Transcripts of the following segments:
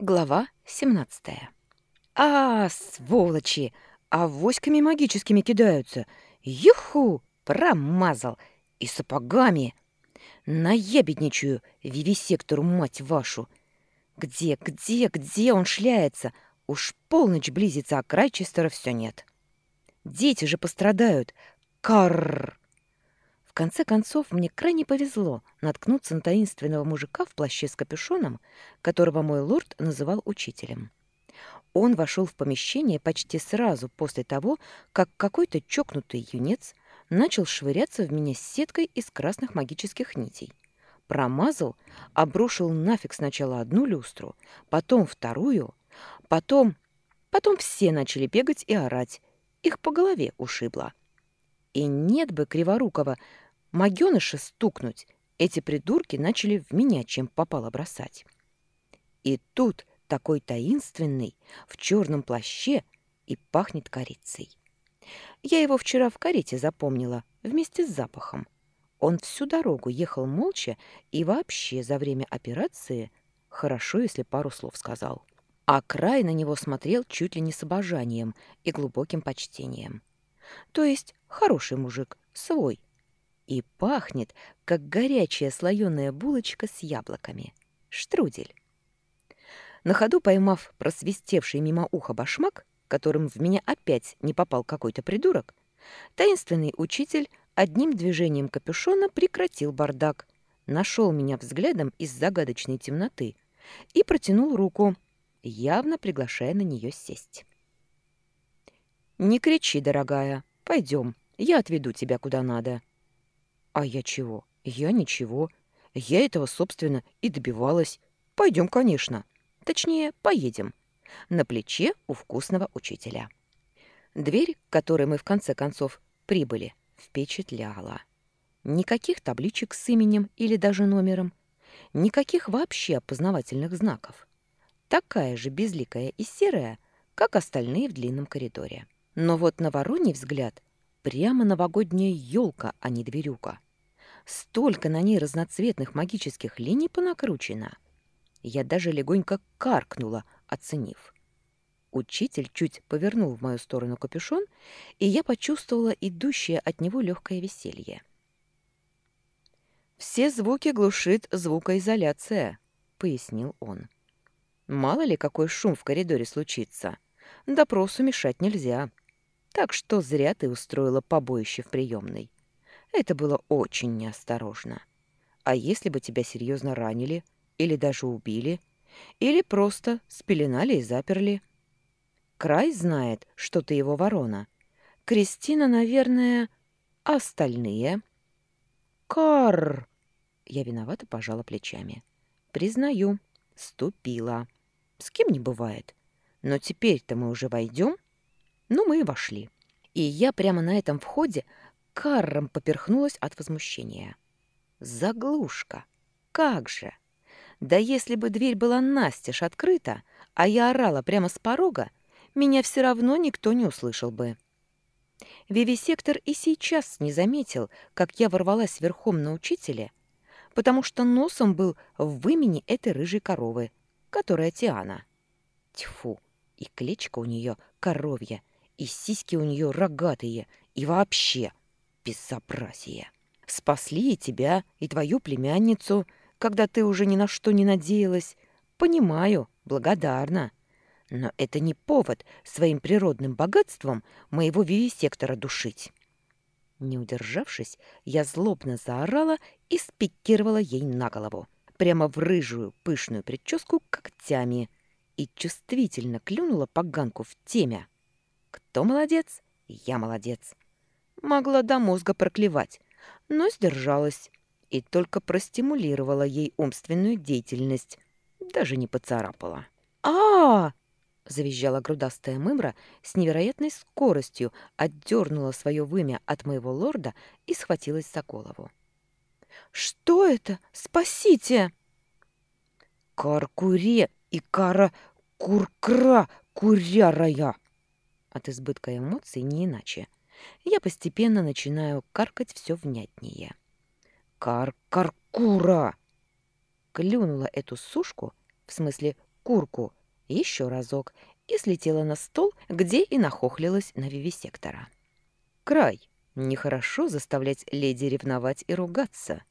Глава 17 «А, сволочи! Авоськами магическими кидаются! Юху! Промазал! И сапогами! Наябедничаю, вивисектору, мать вашу! Где, где, где он шляется? Уж полночь близится, а Крайчестера все нет. Дети же пострадают! Карр! Конце концов, мне крайне повезло наткнуться на таинственного мужика в плаще с капюшоном, которого мой лорд называл учителем. Он вошел в помещение почти сразу после того, как какой-то чокнутый юнец начал швыряться в меня сеткой из красных магических нитей. Промазал, обрушил нафиг сначала одну люстру, потом вторую, потом... Потом все начали бегать и орать. Их по голове ушибло. И нет бы Криворукова Магёныша стукнуть, эти придурки начали в меня чем попало бросать. И тут такой таинственный, в черном плаще и пахнет корицей. Я его вчера в карете запомнила, вместе с запахом. Он всю дорогу ехал молча и вообще за время операции, хорошо, если пару слов сказал. А край на него смотрел чуть ли не с обожанием и глубоким почтением. То есть хороший мужик, свой, и пахнет, как горячая слоеная булочка с яблоками. Штрудель. На ходу поймав просвистевший мимо уха башмак, которым в меня опять не попал какой-то придурок, таинственный учитель одним движением капюшона прекратил бардак, нашел меня взглядом из загадочной темноты и протянул руку, явно приглашая на нее сесть. «Не кричи, дорогая, пойдем, я отведу тебя куда надо». А я чего? Я ничего. Я этого, собственно, и добивалась. Пойдем, конечно. Точнее, поедем. На плече у вкусного учителя. Дверь, к которой мы в конце концов прибыли, впечатляла. Никаких табличек с именем или даже номером. Никаких вообще опознавательных знаков. Такая же безликая и серая, как остальные в длинном коридоре. Но вот на вороний взгляд прямо новогодняя елка, а не дверюка. Столько на ней разноцветных магических линий понакручено. Я даже легонько каркнула, оценив. Учитель чуть повернул в мою сторону капюшон, и я почувствовала идущее от него легкое веселье. «Все звуки глушит звукоизоляция», — пояснил он. «Мало ли какой шум в коридоре случится. Допросу мешать нельзя. Так что зря ты устроила побоище в приемной. Это было очень неосторожно. А если бы тебя серьезно ранили или даже убили, или просто спеленали и заперли? Край знает, что ты его ворона. Кристина, наверное, а остальные? Кар! Я виновато пожала плечами. Признаю, ступила. С кем не бывает. Но теперь-то мы уже войдем. Ну, мы и вошли. И я прямо на этом входе карром поперхнулась от возмущения. Заглушка! Как же! Да если бы дверь была настежь открыта, а я орала прямо с порога, меня все равно никто не услышал бы. Вивисектор и сейчас не заметил, как я ворвалась верхом на учителя, потому что носом был в вымени этой рыжей коровы, которая Тиана. Тьфу, и клечка у нее коровья, и сиськи у нее рогатые, и вообще безобразие. Спасли и тебя, и твою племянницу, когда ты уже ни на что не надеялась. Понимаю, благодарна. Но это не повод своим природным богатством моего вивисектора душить. Не удержавшись, я злобно заорала и спикировала ей на голову, прямо в рыжую пышную прическу когтями, и чувствительно клюнула поганку в темя. Кто молодец? Я молодец. Могла до мозга проклевать, но сдержалась и только простимулировала ей умственную деятельность, даже не поцарапала. а, -а, -а завизжала грудастая мымра с невероятной скоростью, отдернула свое вымя от моего лорда и схватилась за голову. «Что это? Спасите!» «Каркуре и кара куркра курярая!» От избытка эмоций не иначе – я постепенно начинаю каркать все внятнее. «Кар-каркура!» Клюнула эту сушку, в смысле шкурку, еще разок, и слетела на стол, где и нахохлилась на вивисектора. Край. Нехорошо заставлять леди ревновать и ругаться.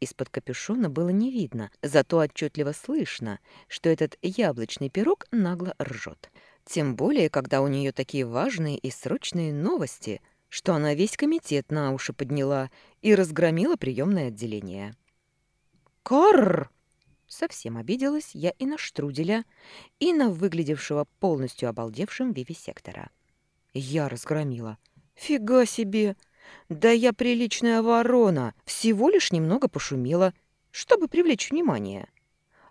Из-под капюшона было не видно, зато отчетливо слышно, что этот яблочный пирог нагло ржет. Тем более, когда у нее такие важные и срочные новости, что она весь комитет на уши подняла и разгромила приемное отделение. «Карр!» Совсем обиделась я и на Штруделя, и на выглядевшего полностью обалдевшим вивисектора. Я разгромила. «Фига себе! Да я приличная ворона, всего лишь немного пошумела, чтобы привлечь внимание.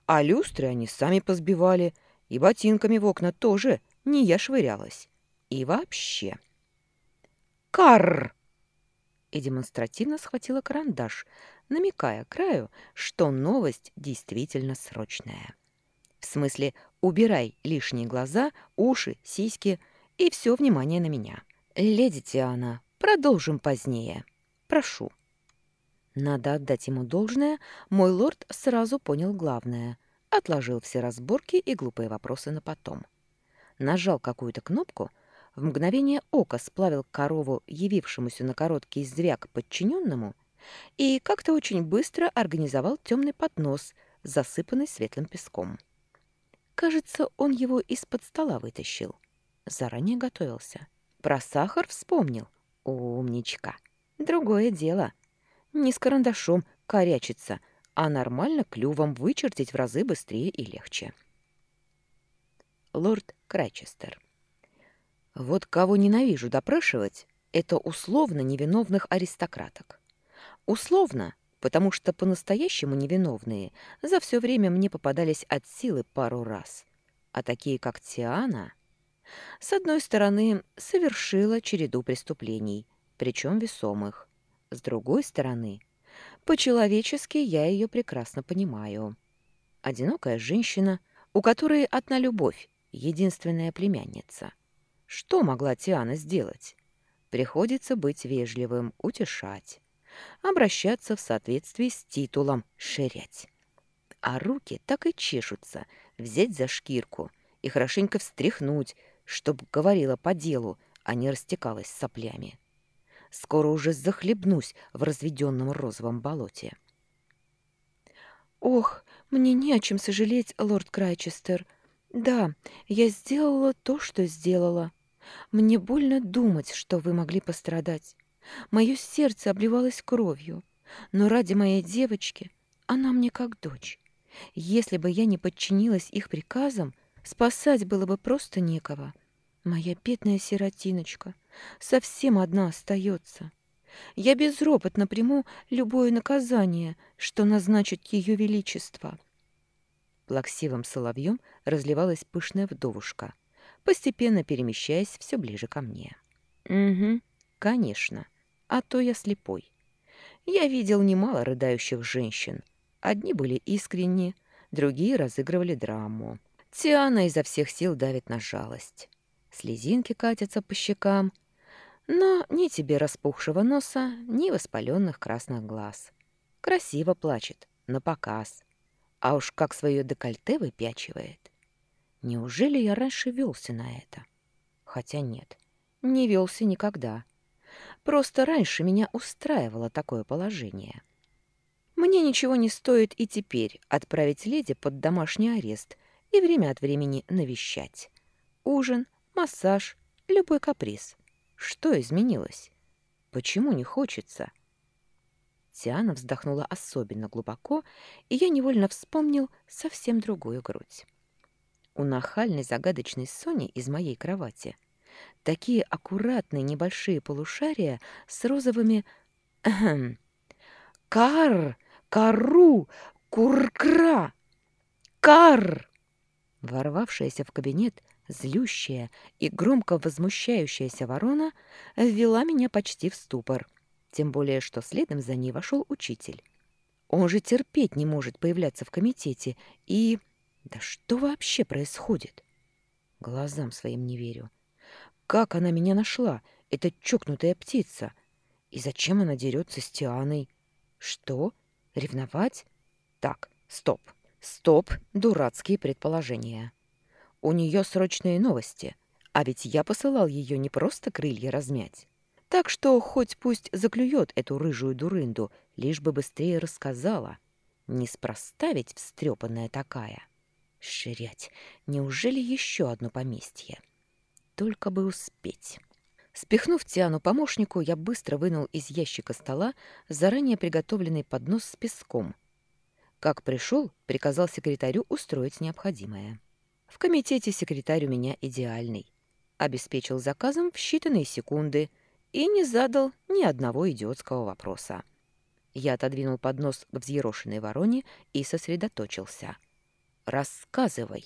А люстры они сами позбивали, и ботинками в окна тоже не я швырялась. И вообще...» «Карр!» И демонстративно схватила карандаш, намекая краю, что новость действительно срочная. В смысле, убирай лишние глаза, уши, сиськи и все внимание на меня. Леди Тиана, продолжим позднее. Прошу. Надо отдать ему должное, мой лорд сразу понял главное. Отложил все разборки и глупые вопросы на потом. Нажал какую-то кнопку, в мгновение ока сплавил корову, явившемуся на короткий звяк подчиненному, и как-то очень быстро организовал темный поднос, засыпанный светлым песком. Кажется, он его из-под стола вытащил. Заранее готовился. Про сахар вспомнил. Умничка. Другое дело. Не с карандашом корячиться, а нормально клювом вычертить в разы быстрее и легче. Лорд Крайчестер. Вот кого ненавижу допрашивать, это условно невиновных аристократок. Условно, потому что по-настоящему невиновные за все время мне попадались от силы пару раз. А такие, как Тиана, с одной стороны, совершила череду преступлений, причем весомых. С другой стороны, по-человечески я ее прекрасно понимаю. Одинокая женщина, у которой одна любовь, единственная племянница. Что могла Тиана сделать? Приходится быть вежливым, утешать обращаться в соответствии с титулом «ширять». А руки так и чешутся взять за шкирку и хорошенько встряхнуть, чтобы говорила по делу, а не растекалась соплями. Скоро уже захлебнусь в разведенном розовом болоте. «Ох, мне не о чем сожалеть, лорд Крайчестер. Да, я сделала то, что сделала. Мне больно думать, что вы могли пострадать. Мое сердце обливалось кровью, но ради моей девочки она мне как дочь. Если бы я не подчинилась их приказам, спасать было бы просто некого. Моя бедная сиротиночка совсем одна остается. Я безропотно приму любое наказание, что назначит ее величество. Плаксивым соловьем разливалась пышная вдовушка, постепенно перемещаясь все ближе ко мне. «Угу, конечно а то я слепой. Я видел немало рыдающих женщин. Одни были искренни, другие разыгрывали драму. Тиана изо всех сил давит на жалость. Слезинки катятся по щекам, но ни тебе распухшего носа, ни воспаленных красных глаз. Красиво плачет, на показ. А уж как свое декольте выпячивает. Неужели я раньше велся на это? Хотя нет, не велся никогда. Просто раньше меня устраивало такое положение. Мне ничего не стоит и теперь отправить леди под домашний арест и время от времени навещать. Ужин, массаж, любой каприз. Что изменилось? Почему не хочется? Тиана вздохнула особенно глубоко, и я невольно вспомнил совсем другую грудь. У нахальной загадочной Сони из моей кровати — Такие аккуратные небольшие полушария с розовыми... Кар! Кару! Куркра! Кар! Ворвавшаяся в кабинет, злющая и громко возмущающаяся ворона ввела меня почти в ступор. Тем более, что следом за ней вошел учитель. Он же терпеть не может появляться в комитете. И... Да что вообще происходит? Глазам своим не верю. Как она меня нашла, эта чокнутая птица? И зачем она дерется с Тианой? Что? Ревновать? Так, стоп. Стоп, дурацкие предположения. У нее срочные новости, а ведь я посылал ее не просто крылья размять. Так что хоть пусть заклюет эту рыжую дурынду, лишь бы быстрее рассказала. Неспроста ведь встрепанная такая. Ширять, неужели еще одно поместье? Только бы успеть. Спихнув Тиану помощнику, я быстро вынул из ящика стола заранее приготовленный поднос с песком. Как пришел, приказал секретарю устроить необходимое. В комитете секретарь у меня идеальный. Обеспечил заказом в считанные секунды и не задал ни одного идиотского вопроса. Я отодвинул поднос к взъерошенной вороне и сосредоточился — Рассказывай.